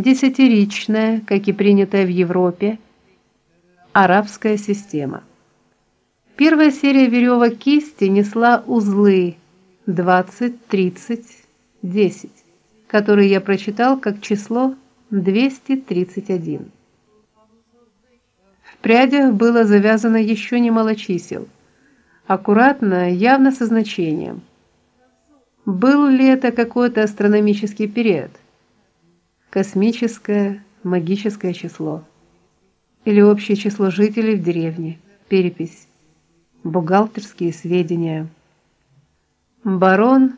десятиричная, как и принятая в Европе, арабская система. Первая серия веревок кисти несла узлы 20, 30, 10, которые я прочитал как число 231. В прядях было завязано еще немало чисел, аккуратно, явно со значением. Был ли это какой-то астрономический период? Космическое, магическое число или общее число жителей в деревне? Перепись. Бухгалтерские сведения. Барон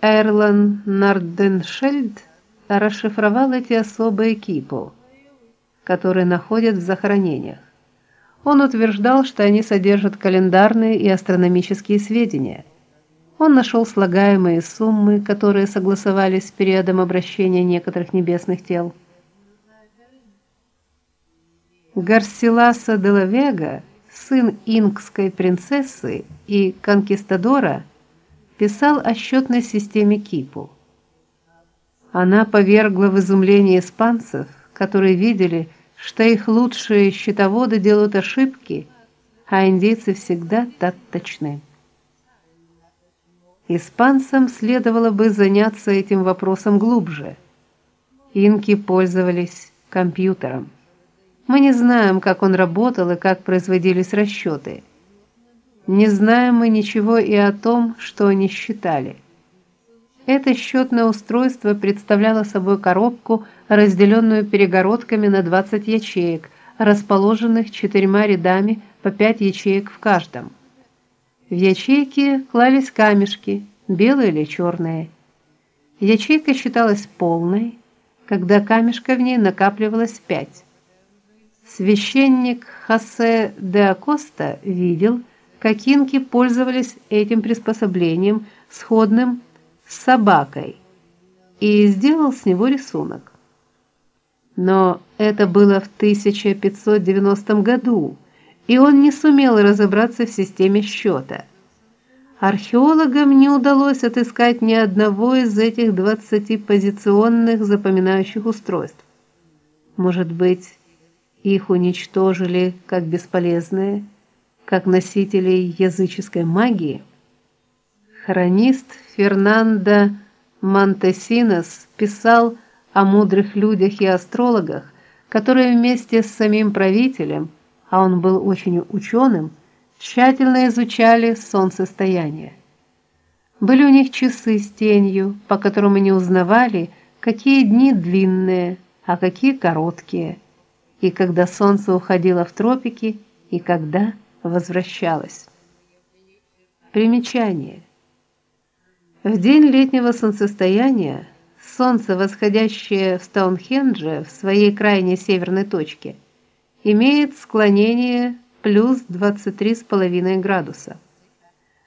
Эрлан Нарденшельд расшифровал эти особые кипы, которые находят в захоронениях. Он утверждал, что они содержат календарные и астрономические сведения. Он нашел слагаемые суммы, которые согласовались с периодом обращения некоторых небесных тел. Гарсиласа де ла Вега, сын инкской принцессы и конкистадора, писал о счетной системе Кипу. Она повергла в изумление испанцев, которые видели, что их лучшие счетоводы делают ошибки, а индейцы всегда так точны. Испанцам следовало бы заняться этим вопросом глубже. Инки пользовались компьютером. Мы не знаем, как он работал и как производились расчеты. Не знаем мы ничего и о том, что они считали. Это счетное устройство представляло собой коробку, разделенную перегородками на 20 ячеек, расположенных четырьмя рядами по 5 ячеек в каждом. В ячейки клались камешки, белые или черные. Ячейка считалась полной, когда камешка в ней накапливалось 5. Священник Хосе де Акоста видел, как инки пользовались этим приспособлением, сходным с собакой, и сделал с него рисунок. Но это было в 1590 году, и он не сумел разобраться в системе счета. Археологам не удалось отыскать ни одного из этих 20 позиционных запоминающих устройств. Может быть, их уничтожили как бесполезные, как носителей языческой магии. Хронист Фернандо Монтесинос писал о мудрых людях и астрологах, которые вместе с самим правителем, а он был очень ученым, тщательно изучали солнцестояние. Были у них часы с тенью, по которым они узнавали, какие дни длинные, а какие короткие и когда солнце уходило в тропики, и когда возвращалось. Примечание. В день летнего солнцестояния солнце, восходящее в Стоунхендже в своей крайней северной точке, имеет склонение плюс 23,5 градуса.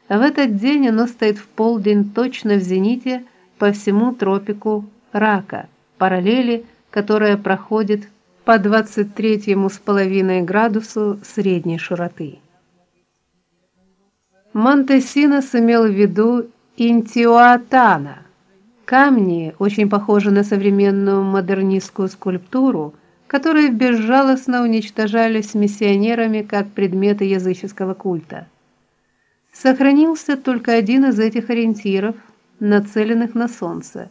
В этот день оно стоит в полдень точно в зените по всему тропику Рака, параллели, которая проходит по 23 с половиной градусу средней широты. Монтесинос имел в виду Интиуатана, камни, очень похожие на современную модернистскую скульптуру, которые безжалостно уничтожались миссионерами как предметы языческого культа. Сохранился только один из этих ориентиров, нацеленных на солнце.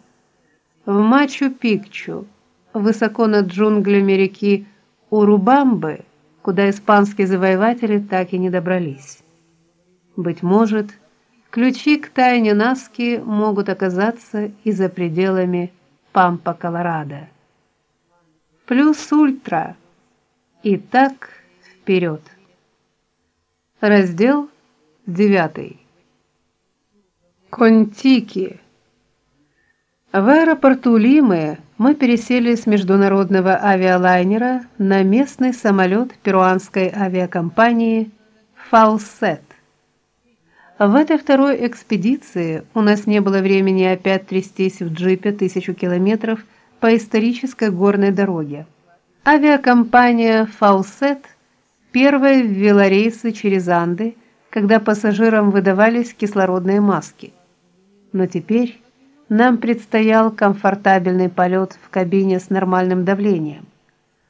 В Мачу-Пикчу – высоко над джунглями реки Урубамбы, куда испанские завоеватели так и не добрались. Быть может, ключи к тайне Наски могут оказаться и за пределами Пампа-Колорадо. Плюс ультра. И так вперед. Раздел 9. Контики. В аэропорту Лимы мы пересели с международного авиалайнера на местный самолет перуанской авиакомпании Falset. В этой второй экспедиции у нас не было времени опять трястись в джипе тысячу километров по исторической горной дороге. Авиакомпания Falset первая ввела рейсы через Анды, когда пассажирам выдавались кислородные маски. Но теперь Нам предстоял комфортабельный полет в кабине с нормальным давлением.